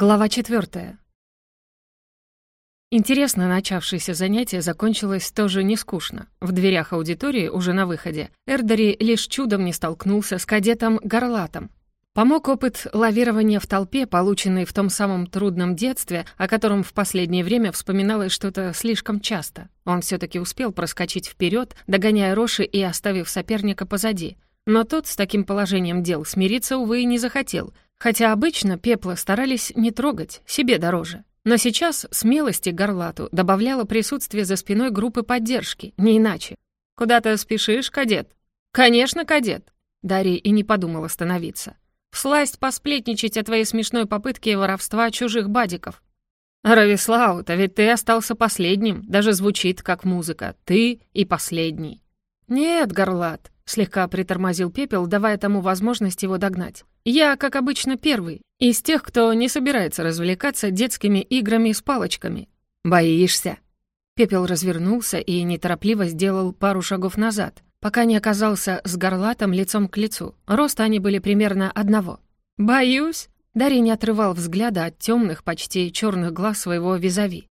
Глава четвертая. Интересно начавшееся занятие закончилось тоже не скучно. В дверях аудитории, уже на выходе, Эрдери лишь чудом не столкнулся с кадетом Горлатом. Помог опыт лавирования в толпе, полученный в том самом трудном детстве, о котором в последнее время вспоминалось что-то слишком часто. Он все таки успел проскочить вперед, догоняя Роши и оставив соперника позади. Но тот с таким положением дел смириться, увы, не захотел — Хотя обычно пепла старались не трогать, себе дороже. Но сейчас смелости Горлату добавляло присутствие за спиной группы поддержки, не иначе. «Куда ты спешишь, кадет?» «Конечно, кадет!» Дарья и не подумал остановиться. «Всласть посплетничать о твоей смешной попытке воровства чужих бадиков». «Равислаут, а ведь ты остался последним, даже звучит как музыка. Ты и последний». «Нет, Горлат», — слегка притормозил пепел, давая тому возможность его догнать. Я, как обычно, первый, из тех, кто не собирается развлекаться детскими играми с палочками. Боишься? Пепел развернулся и неторопливо сделал пару шагов назад, пока не оказался с горлатом лицом к лицу. Роста они были примерно одного. «Боюсь?» Дарья не отрывал взгляда от темных, почти черных глаз своего визави.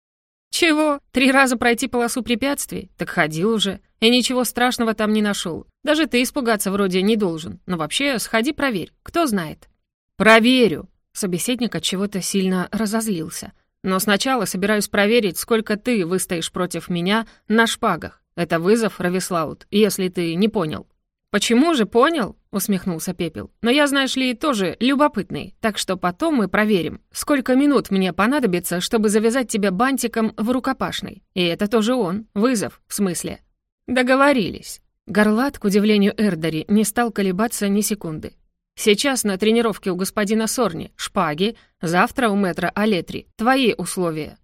«Чего? Три раза пройти полосу препятствий? Так ходил уже. И ничего страшного там не нашел. Даже ты испугаться вроде не должен. Но вообще, сходи проверь. Кто знает?» «Проверю!» Собеседник от чего-то сильно разозлился. «Но сначала собираюсь проверить, сколько ты выстоишь против меня на шпагах. Это вызов, Равислаут, если ты не понял». «Почему же понял?» — усмехнулся Пепел. «Но я, знаешь ли, тоже любопытный, так что потом мы проверим, сколько минут мне понадобится, чтобы завязать тебя бантиком в рукопашной. И это тоже он, вызов, в смысле». «Договорились». Горлат, к удивлению Эрдари, не стал колебаться ни секунды. «Сейчас на тренировке у господина Сорни, шпаги, завтра у мэтра Алетри. Твои условия».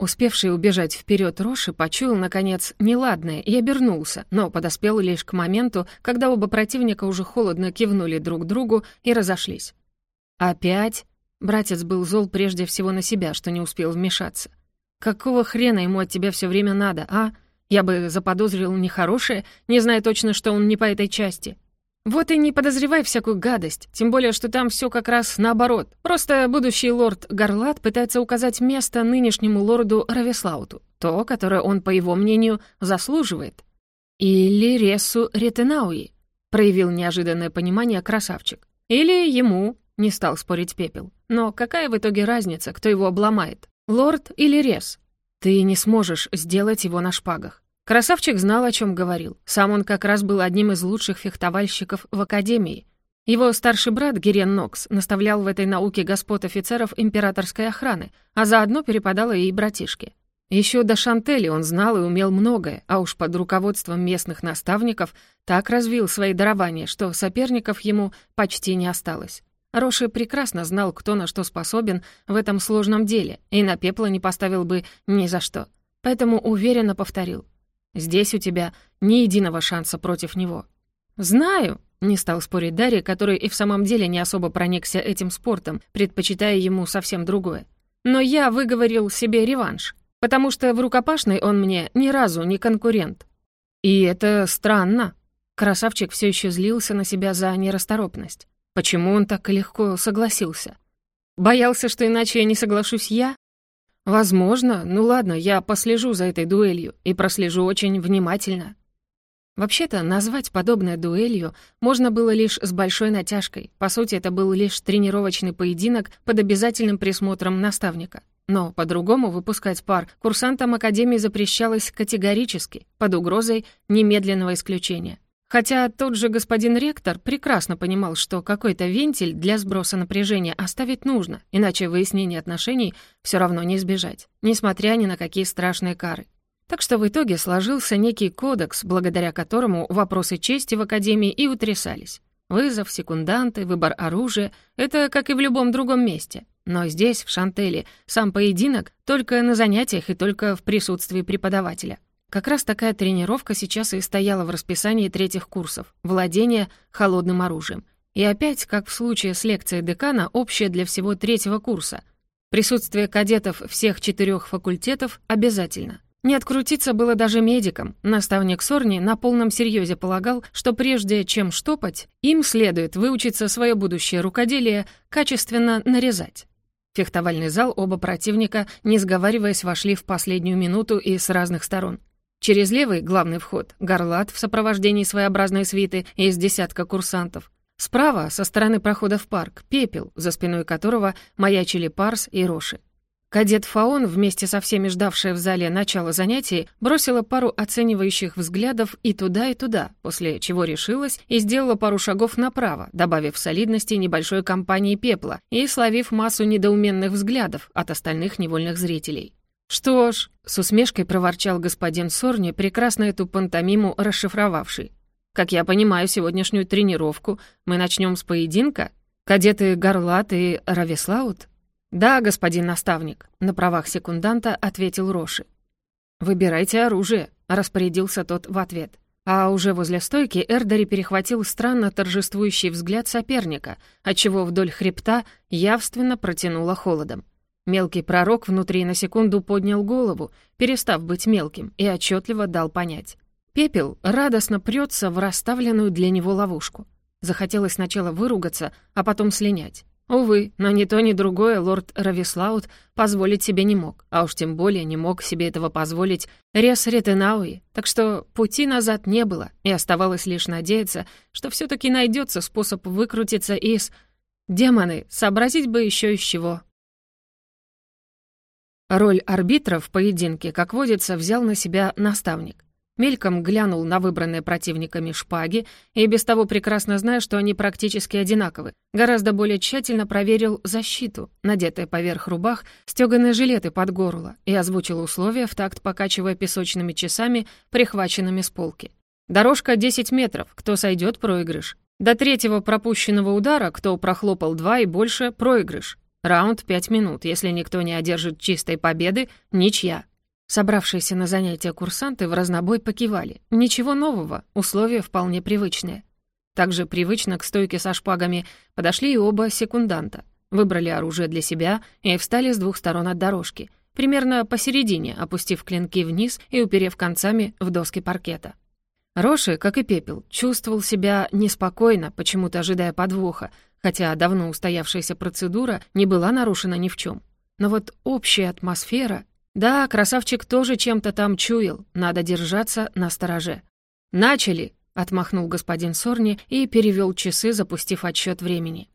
Успевший убежать вперед Роши почуял, наконец, неладное и обернулся, но подоспел лишь к моменту, когда оба противника уже холодно кивнули друг другу и разошлись. «Опять?» Братец был зол прежде всего на себя, что не успел вмешаться. «Какого хрена ему от тебя все время надо, а? Я бы заподозрил нехорошее, не зная точно, что он не по этой части. Вот и не подозревай всякую гадость, тем более, что там все как раз наоборот. Просто будущий лорд Гарлат пытается указать место нынешнему лорду Равеслауту, то, которое он, по его мнению, заслуживает. Или Ресу Ретенауи, проявил неожиданное понимание красавчик. Или ему, не стал спорить Пепел. Но какая в итоге разница, кто его обломает? Лорд или Рес? Ты не сможешь сделать его на шпагах. Красавчик знал, о чем говорил. Сам он как раз был одним из лучших фехтовальщиков в Академии. Его старший брат Герен Нокс наставлял в этой науке господ офицеров императорской охраны, а заодно перепадало и братишке. Еще до Шантели он знал и умел многое, а уж под руководством местных наставников так развил свои дарования, что соперников ему почти не осталось. Роши прекрасно знал, кто на что способен в этом сложном деле, и на пепла не поставил бы ни за что. Поэтому уверенно повторил. «Здесь у тебя ни единого шанса против него». «Знаю», — не стал спорить Дарья, который и в самом деле не особо проникся этим спортом, предпочитая ему совсем другое. «Но я выговорил себе реванш, потому что в рукопашной он мне ни разу не конкурент». «И это странно». Красавчик все еще злился на себя за нерасторопность. Почему он так легко согласился? Боялся, что иначе я не соглашусь я? Возможно. Ну ладно, я послежу за этой дуэлью и прослежу очень внимательно. Вообще-то, назвать подобное дуэлью можно было лишь с большой натяжкой. По сути, это был лишь тренировочный поединок под обязательным присмотром наставника. Но по-другому выпускать пар курсантам Академии запрещалось категорически, под угрозой немедленного исключения. Хотя тот же господин ректор прекрасно понимал, что какой-то вентиль для сброса напряжения оставить нужно, иначе выяснение отношений все равно не избежать, несмотря ни на какие страшные кары. Так что в итоге сложился некий кодекс, благодаря которому вопросы чести в Академии и утрясались. Вызов, секунданты, выбор оружия — это как и в любом другом месте. Но здесь, в Шантеле, сам поединок только на занятиях и только в присутствии преподавателя — как раз такая тренировка сейчас и стояла в расписании третьих курсов — владение холодным оружием. И опять, как в случае с лекцией декана, общая для всего третьего курса. Присутствие кадетов всех четырех факультетов обязательно. Не открутиться было даже медикам. Наставник Сорни на полном серьезе полагал, что прежде чем штопать, им следует выучиться свое будущее рукоделие качественно нарезать. Фехтовальный зал оба противника, не сговариваясь, вошли в последнюю минуту и с разных сторон. Через левый, главный вход, горлат в сопровождении своеобразной свиты из десятка курсантов. Справа, со стороны прохода в парк, пепел, за спиной которого маячили Парс и Роши. Кадет Фаон, вместе со всеми ждавшая в зале начала занятий, бросила пару оценивающих взглядов и туда, и туда, после чего решилась и сделала пару шагов направо, добавив солидности небольшой компании пепла и словив массу недоуменных взглядов от остальных невольных зрителей. «Что ж», — с усмешкой проворчал господин Сорни, прекрасно эту пантомиму расшифровавший. «Как я понимаю сегодняшнюю тренировку, мы начнем с поединка? Кадеты Горлат и Равеслаут?» «Да, господин наставник», — на правах секунданта ответил Роши. «Выбирайте оружие», — распорядился тот в ответ. А уже возле стойки Эрдери перехватил странно торжествующий взгляд соперника, отчего вдоль хребта явственно протянуло холодом. Мелкий пророк внутри на секунду поднял голову, перестав быть мелким, и отчетливо дал понять. Пепел радостно прется в расставленную для него ловушку. Захотелось сначала выругаться, а потом слинять. Увы, но ни то, ни другое лорд Равислаут позволить себе не мог, а уж тем более не мог себе этого позволить Рес Ретенауи, так что пути назад не было, и оставалось лишь надеяться, что все таки найдется способ выкрутиться из... Демоны, сообразить бы еще из чего. Роль арбитра в поединке, как водится, взял на себя наставник. Мельком глянул на выбранные противниками шпаги и без того прекрасно зная, что они практически одинаковы, гораздо более тщательно проверил защиту, надетые поверх рубах стёганые жилеты под горло, и озвучил условия в такт покачивая песочными часами, прихваченными с полки. Дорожка 10 метров, кто сойдет проигрыш. До третьего пропущенного удара, кто прохлопал два и больше, проигрыш. Раунд 5 минут, если никто не одержит чистой победы, ничья. Собравшиеся на занятия курсанты в разнобой покивали. Ничего нового, условия вполне привычные. Также привычно к стойке со шпагами подошли и оба секунданта. Выбрали оружие для себя и встали с двух сторон от дорожки, примерно посередине, опустив клинки вниз и уперев концами в доски паркета. Роши, как и Пепел, чувствовал себя неспокойно, почему-то ожидая подвоха, хотя давно устоявшаяся процедура не была нарушена ни в чем. Но вот общая атмосфера да, красавчик тоже чем-то там чуял, надо держаться на стороже. «Начали!» — отмахнул господин Сорни и перевел часы, запустив отсчет времени.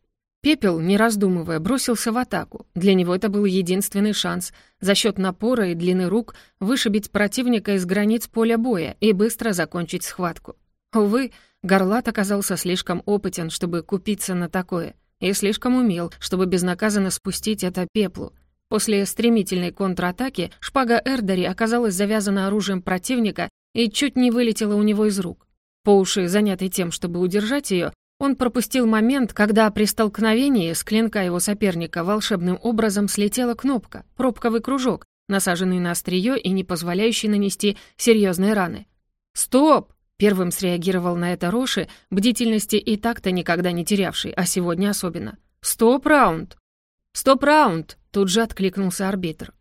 Пепел, не раздумывая, бросился в атаку. Для него это был единственный шанс за счет напора и длины рук вышибить противника из границ поля боя и быстро закончить схватку. Увы, Горлат оказался слишком опытен, чтобы купиться на такое, и слишком умел, чтобы безнаказанно спустить это пеплу — После стремительной контратаки шпага Эрдери оказалась завязана оружием противника и чуть не вылетела у него из рук. По уши занятый тем, чтобы удержать ее, он пропустил момент, когда при столкновении с клинка его соперника волшебным образом слетела кнопка, пробковый кружок, насаженный на острие и не позволяющий нанести серьезные раны. «Стоп!» — первым среагировал на это Роши, бдительности и так-то никогда не терявший, а сегодня особенно. «Стоп, раунд!» «Стоп, раунд!» Тут же откликнулся арбитр.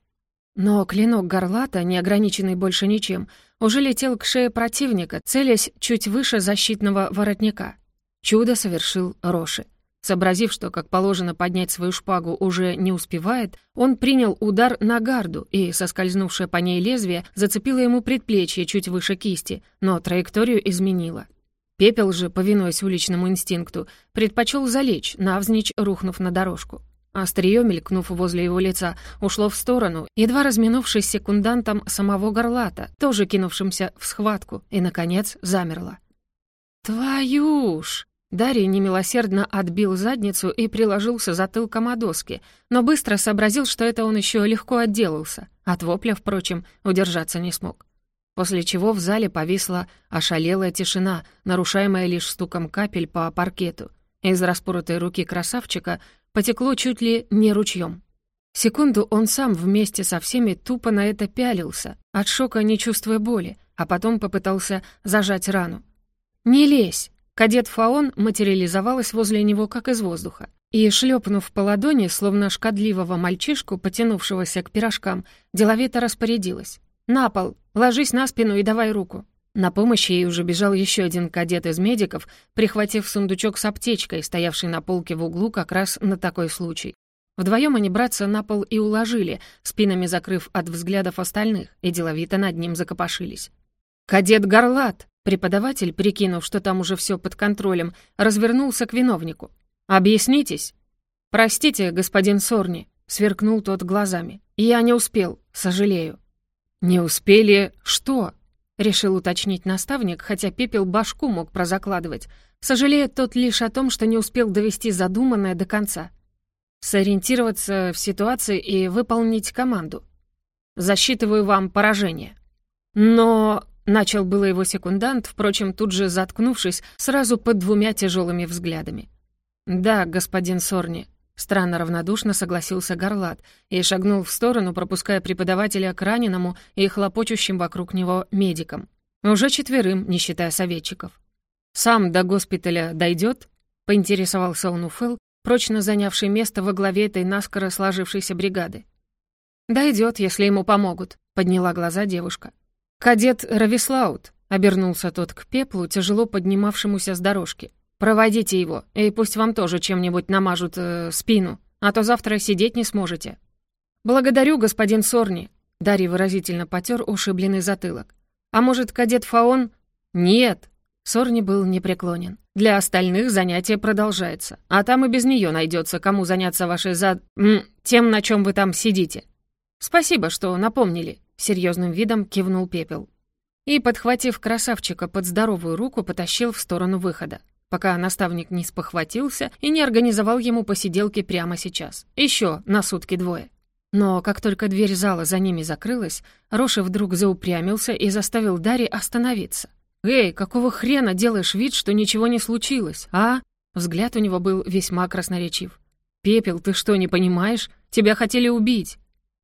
Но клинок горлата, не ограниченный больше ничем, уже летел к шее противника, целясь чуть выше защитного воротника. Чудо совершил Роши. Сообразив, что, как положено, поднять свою шпагу уже не успевает, он принял удар на гарду, и соскользнувшее по ней лезвие зацепило ему предплечье чуть выше кисти, но траекторию изменило. Пепел же, повинуясь уличному инстинкту, предпочел залечь, навзничь рухнув на дорожку. Остриё, мелькнув возле его лица, ушло в сторону, едва разминувшись секундантом самого горлата, тоже кинувшимся в схватку, и, наконец, замерло. «Твою ж!» Дарий немилосердно отбил задницу и приложился затылком о доски, но быстро сообразил, что это он еще легко отделался. От вопля, впрочем, удержаться не смог. После чего в зале повисла ошалелая тишина, нарушаемая лишь стуком капель по паркету. Из распоротой руки красавчика потекло чуть ли не ручьем. Секунду он сам вместе со всеми тупо на это пялился, от шока не чувствуя боли, а потом попытался зажать рану. «Не лезь!» Кадет Фаон материализовалась возле него, как из воздуха. И, шлепнув по ладони, словно шкодливого мальчишку, потянувшегося к пирожкам, деловито распорядилась. «На пол! Ложись на спину и давай руку!» На помощь ей уже бежал еще один кадет из медиков, прихватив сундучок с аптечкой, стоявший на полке в углу как раз на такой случай. Вдвоем они братца на пол и уложили, спинами закрыв от взглядов остальных, и деловито над ним закопошились. «Кадет Горлат!» Преподаватель, прикинув, что там уже все под контролем, развернулся к виновнику. «Объяснитесь?» «Простите, господин Сорни», — сверкнул тот глазами. «Я не успел, сожалею». «Не успели что?» — решил уточнить наставник, хотя пепел башку мог прозакладывать. Сожалеет тот лишь о том, что не успел довести задуманное до конца. Сориентироваться в ситуации и выполнить команду. Засчитываю вам поражение. Но... Начал было его секундант, впрочем, тут же заткнувшись, сразу под двумя тяжелыми взглядами. «Да, господин Сорни», — странно равнодушно согласился Горлат и шагнул в сторону, пропуская преподавателя к раненому и хлопочущим вокруг него медикам. Уже четверым, не считая советчиков. «Сам до госпиталя дойдет?» — поинтересовался он у Фэл, прочно занявший место во главе этой наскоро сложившейся бригады. «Дойдет, если ему помогут», — подняла глаза девушка. «Кадет Равислаут», — обернулся тот к пеплу, тяжело поднимавшемуся с дорожки. «Проводите его, и пусть вам тоже чем-нибудь намажут э, спину, а то завтра сидеть не сможете». «Благодарю, господин Сорни», — Дарья выразительно потер ушибленный затылок. «А может, кадет Фаон?» «Нет», Сорни был непреклонен. «Для остальных занятие продолжается, а там и без нее найдется, кому заняться вашей зад... М, тем, на чем вы там сидите». «Спасибо, что напомнили», — серьезным видом кивнул Пепел. И, подхватив красавчика под здоровую руку, потащил в сторону выхода, пока наставник не спохватился и не организовал ему посиделки прямо сейчас. Еще на сутки двое. Но как только дверь зала за ними закрылась, Роша вдруг заупрямился и заставил Дари остановиться. «Эй, какого хрена делаешь вид, что ничего не случилось, а?» Взгляд у него был весьма красноречив. «Пепел, ты что, не понимаешь? Тебя хотели убить.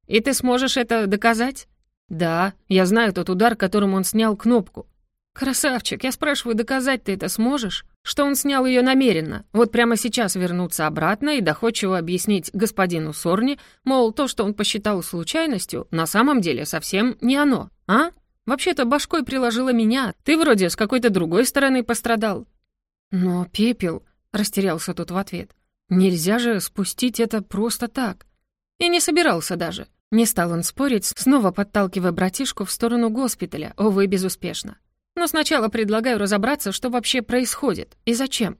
И ты сможешь это доказать?» «Да, я знаю тот удар, которым он снял кнопку». «Красавчик, я спрашиваю, доказать ты это сможешь? Что он снял ее намеренно? Вот прямо сейчас вернуться обратно и доходчиво объяснить господину Сорни, мол, то, что он посчитал случайностью, на самом деле совсем не оно, а?» Вообще-то башкой приложила меня. Ты вроде с какой-то другой стороны пострадал». «Но пепел...» — растерялся тут в ответ. «Нельзя же спустить это просто так». И не собирался даже. Не стал он спорить, снова подталкивая братишку в сторону госпиталя, увы, безуспешно. Но сначала предлагаю разобраться, что вообще происходит и зачем.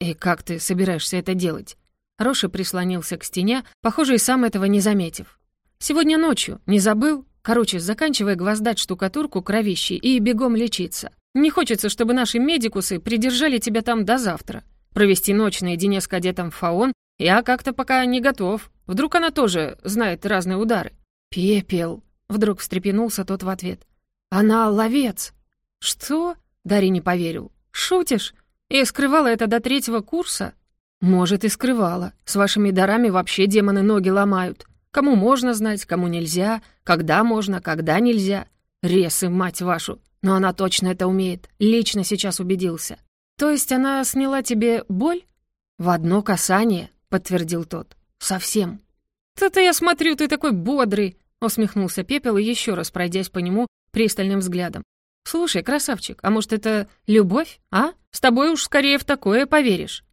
«И как ты собираешься это делать?» Роши прислонился к стене, похоже, и сам этого не заметив. «Сегодня ночью, не забыл? Короче, заканчивай гвоздать штукатурку кровищей и бегом лечиться. Не хочется, чтобы наши медикусы придержали тебя там до завтра. Провести ночь наедине с кадетом Фаон я как-то пока не готов. Вдруг она тоже знает разные удары. «Пепел!» — вдруг встрепенулся тот в ответ. «Она ловец!» «Что?» — Дарья не поверил. «Шутишь? И скрывала это до третьего курса?» «Может, и скрывала. С вашими дарами вообще демоны ноги ломают. Кому можно знать, кому нельзя, когда можно, когда нельзя. Ресы, мать вашу. Но она точно это умеет. Лично сейчас убедился. То есть она сняла тебе боль? В одно касание, подтвердил тот. Совсем. «То-то я смотрю, ты такой бодрый!» Усмехнулся Пепел еще раз пройдясь по нему пристальным взглядом. «Слушай, красавчик, а может, это любовь, а? С тобой уж скорее в такое поверишь».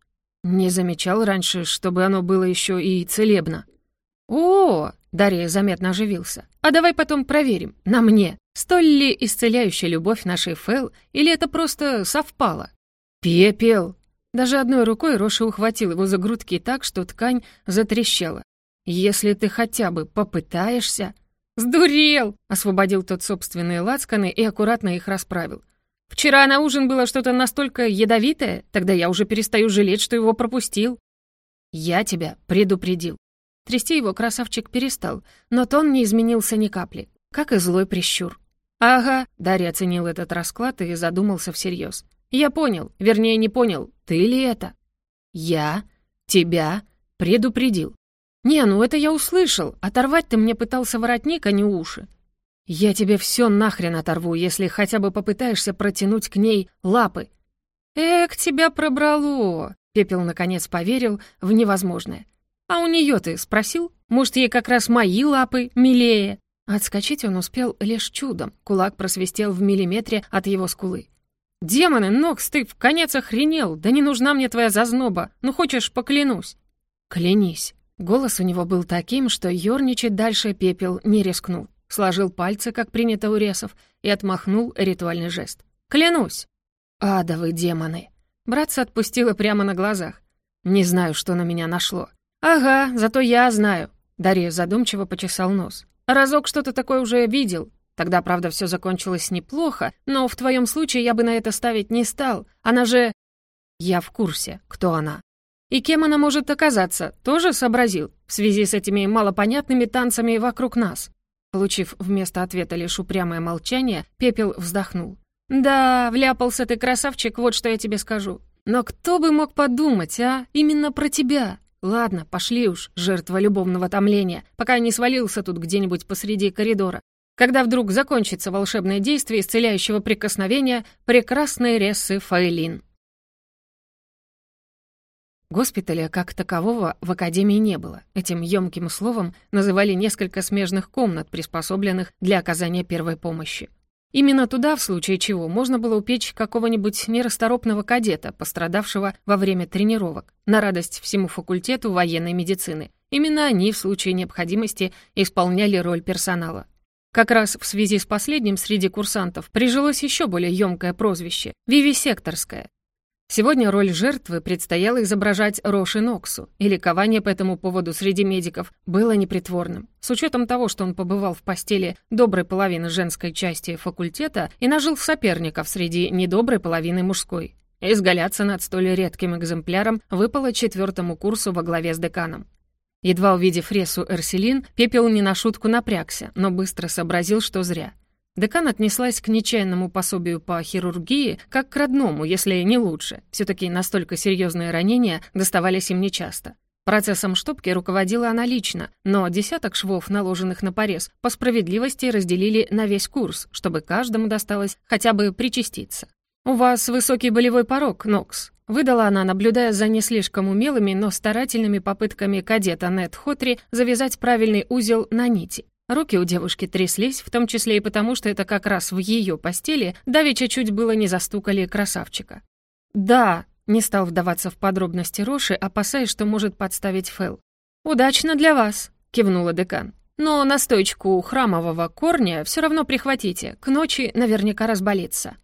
Не замечал раньше, чтобы оно было еще и целебно. «О!» — Дарья заметно оживился. «А давай потом проверим, на мне, столь ли исцеляющая любовь нашей Фэл, или это просто совпало?» «Пепел!» Даже одной рукой Роша ухватил его за грудки так, что ткань затрещала. «Если ты хотя бы попытаешься...» «Сдурел!» — освободил тот собственные лацканы и аккуратно их расправил. «Вчера на ужин было что-то настолько ядовитое, тогда я уже перестаю жалеть, что его пропустил». «Я тебя предупредил. Трясти его красавчик перестал, но тон не изменился ни капли, как и злой прищур. «Ага», — Дарья оценил этот расклад и задумался всерьез. «Я понял, вернее, не понял, ты ли это?» «Я тебя предупредил». «Не, ну это я услышал, оторвать ты мне пытался воротник, а не уши». «Я тебе все нахрен оторву, если хотя бы попытаешься протянуть к ней лапы». «Эх, тебя пробрало!» Пепел наконец поверил в невозможное. «А у нее ты спросил? Может, ей как раз мои лапы милее?» Отскочить он успел лишь чудом. Кулак просвистел в миллиметре от его скулы. «Демоны, Нокс, ты в конец охренел! Да не нужна мне твоя зазноба! Ну, хочешь, поклянусь!» «Клянись!» Голос у него был таким, что ёрничать дальше пепел не рискнул. Сложил пальцы, как принято у ресов, и отмахнул ритуальный жест. «Клянусь!» «Адовы демоны!» Братца отпустила прямо на глазах. «Не знаю, что на меня нашло». «Ага, зато я знаю». Дарья задумчиво почесал нос. «Разок что-то такое уже видел. Тогда, правда, все закончилось неплохо, но в твоем случае я бы на это ставить не стал. Она же...» «Я в курсе, кто она». «И кем она может оказаться, тоже сообразил, в связи с этими малопонятными танцами вокруг нас?» Получив вместо ответа лишь упрямое молчание, Пепел вздохнул. «Да, вляпался ты, красавчик, вот что я тебе скажу. Но кто бы мог подумать, а? Именно про тебя. Ладно, пошли уж, жертва любовного томления, пока не свалился тут где-нибудь посреди коридора. Когда вдруг закончится волшебное действие исцеляющего прикосновения прекрасной Рессы Фаэлин». Госпиталя как такового в академии не было. Этим ёмким словом называли несколько смежных комнат, приспособленных для оказания первой помощи. Именно туда, в случае чего, можно было упечь какого-нибудь нерасторопного кадета, пострадавшего во время тренировок, на радость всему факультету военной медицины. Именно они в случае необходимости исполняли роль персонала. Как раз в связи с последним среди курсантов прижилось еще более ёмкое прозвище — «Вивисекторское», Сегодня роль жертвы предстояло изображать Роши Ноксу, и ликование по этому поводу среди медиков было непритворным. С учетом того, что он побывал в постели доброй половины женской части факультета и нажил соперников среди недоброй половины мужской. Изгаляться над столь редким экземпляром выпало четвертому курсу во главе с деканом. Едва увидев Ресу Эрселин, Пепел не на шутку напрягся, но быстро сообразил, что зря. Декан отнеслась к нечаянному пособию по хирургии как к родному, если не лучше. все таки настолько серьезные ранения доставались им нечасто. Процессом штопки руководила она лично, но десяток швов, наложенных на порез, по справедливости разделили на весь курс, чтобы каждому досталось хотя бы причаститься. «У вас высокий болевой порог, Нокс», — выдала она, наблюдая за не слишком умелыми, но старательными попытками кадета Нет Хотри завязать правильный узел на нити. Руки у девушки тряслись, в том числе и потому, что это как раз в ее постели давеча чуть было не застукали красавчика. «Да», — не стал вдаваться в подробности Роши, опасаясь, что может подставить Фэл. «Удачно для вас», — кивнула декан. «Но настойчку храмового корня все равно прихватите, к ночи наверняка разболится».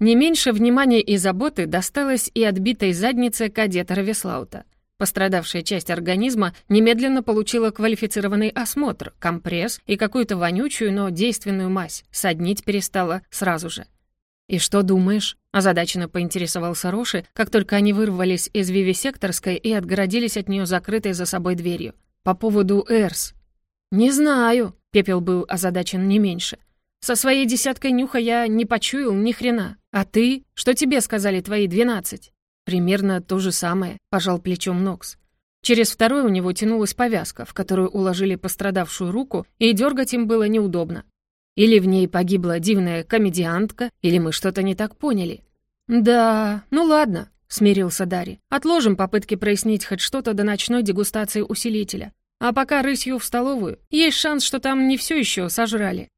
Не меньше внимания и заботы досталось и отбитой заднице кадета Равеслаута — Пострадавшая часть организма немедленно получила квалифицированный осмотр, компресс и какую-то вонючую, но действенную мазь. Соднить перестала сразу же. «И что думаешь?» — озадаченно поинтересовался Роши, как только они вырвались из вивисекторской и отгородились от нее закрытой за собой дверью. «По поводу Эрс». «Не знаю», — Пепел был озадачен не меньше. «Со своей десяткой нюха я не почуял ни хрена. А ты? Что тебе сказали твои двенадцать?» «Примерно то же самое», — пожал плечом Нокс. Через второй у него тянулась повязка, в которую уложили пострадавшую руку, и дергать им было неудобно. Или в ней погибла дивная комедиантка, или мы что-то не так поняли. «Да, ну ладно», — смирился Дарри. «Отложим попытки прояснить хоть что-то до ночной дегустации усилителя. А пока рысью в столовую. Есть шанс, что там не все еще сожрали».